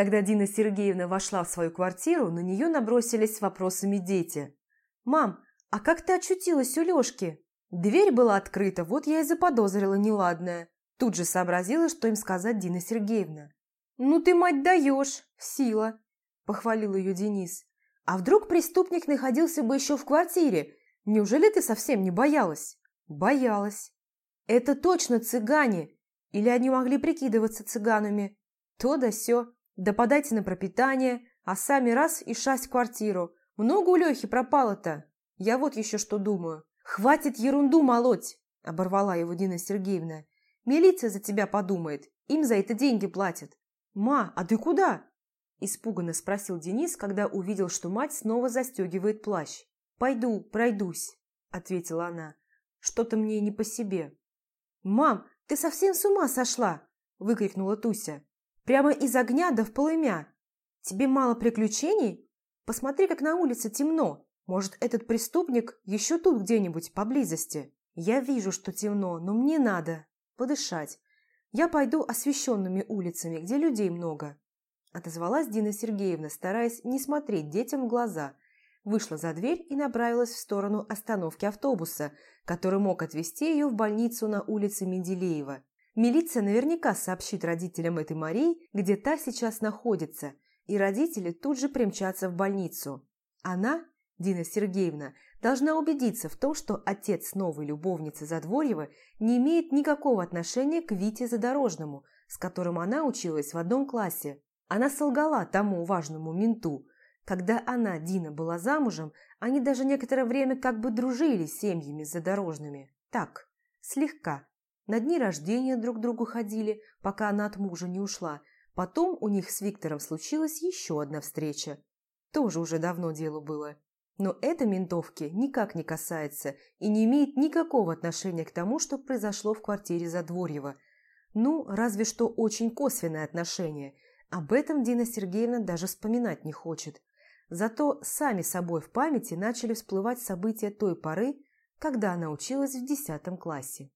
Когда Дина Сергеевна вошла в свою квартиру, на нее набросились вопросами дети. «Мам, а как ты очутилась у Лешки?» Дверь была открыта, вот я и заподозрила неладное. Тут же сообразила, что им сказать Дина Сергеевна. «Ну ты, мать, даешь! Сила!» – похвалил ее Денис. «А вдруг преступник находился бы еще в квартире? Неужели ты совсем не боялась?» «Боялась». «Это точно цыгане! Или они могли прикидываться цыганами? То да сё. Да подайте на пропитание, а сами раз и шасть квартиру. Много у Лехи пропало-то. Я вот еще что думаю. Хватит ерунду молоть!» – оборвала его Дина Сергеевна. «Милиция за тебя подумает. Им за это деньги платят». «Ма, а ты куда?» – испуганно спросил Денис, когда увидел, что мать снова застегивает плащ. «Пойду, пройдусь», – ответила она. «Что-то мне не по себе». «Мам, ты совсем с ума сошла?» – выкрикнула Туся. «Прямо из огня да в полымя. Тебе мало приключений? Посмотри, как на улице темно. Может, этот преступник еще тут где-нибудь поблизости? Я вижу, что темно, но мне надо подышать. Я пойду освещенными улицами, где людей много. Отозвалась Дина Сергеевна, стараясь не смотреть детям в глаза. Вышла за дверь и направилась в сторону остановки автобуса, который мог отвезти ее в больницу на улице Менделеева. Милиция наверняка сообщит родителям этой Марии, где та сейчас находится, и родители тут же примчатся в больницу. Она Дина Сергеевна должна убедиться в том, что отец новой любовницы Задворьева не имеет никакого отношения к Вите Задорожному, с которым она училась в одном классе. Она солгала тому важному менту. Когда она, Дина, была замужем, они даже некоторое время как бы дружили с семьями Задорожными. Так, слегка. На дни рождения друг другу ходили, пока она от мужа не ушла. Потом у них с Виктором случилась еще одна встреча. Тоже уже давно дело было. Но это ментовки никак не касается и не имеет никакого отношения к тому, что произошло в квартире Задворьева. Ну, разве что очень косвенное отношение. Об этом Дина Сергеевна даже вспоминать не хочет. Зато сами собой в памяти начали всплывать события той поры, когда она училась в десятом классе.